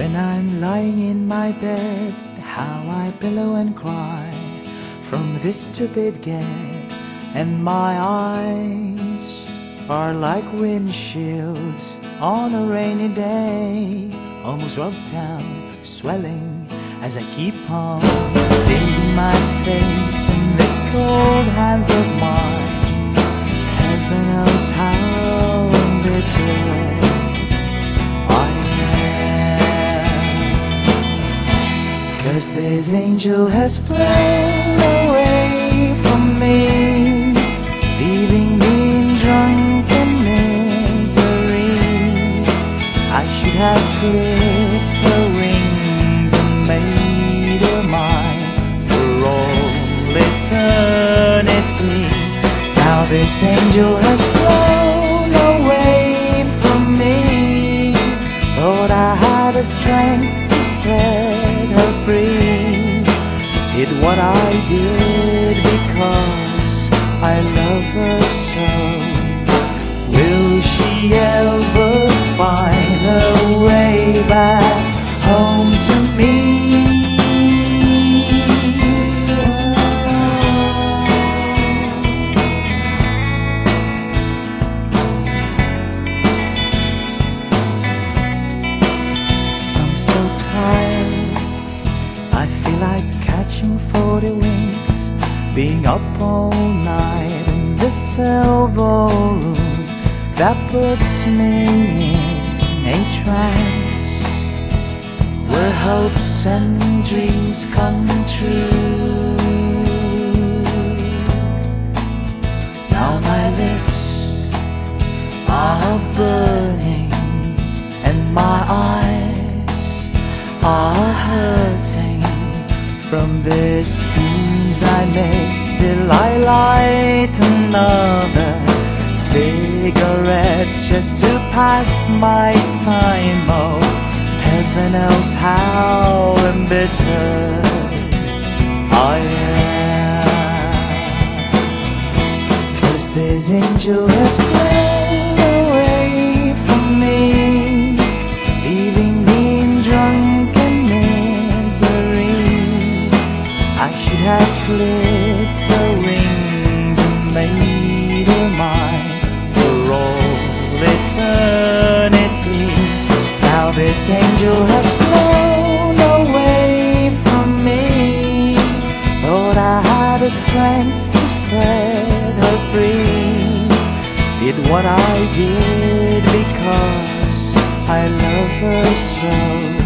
When I'm lying in my bed, how I pillow and cry from this stupid get, and my eyes are like windshields on a rainy day, almost rubbed down, swelling as I keep on digging my face in this cold hands of mine. Cause this angel has flown away from me, leaving me in drunken misery. I should have clipped her wings and made her mine for all eternity. Now this angel has flown away from me. Thought I had the strength to. Did what I did because I love her catching 40 wings, being up all night in this elbow room that puts me in a trance where hopes and dreams come true. Now my lips are burning and my eyes are hurting from the schemes I make. Still, I light another cigarette just to pass my time. Oh, heaven knows how embittered I am. Cause this angel has flown I should have clipped her wings and made her mine for all eternity. Now this angel has flown away from me. Thought I had the strength to set her free. Did what I did because I love her so.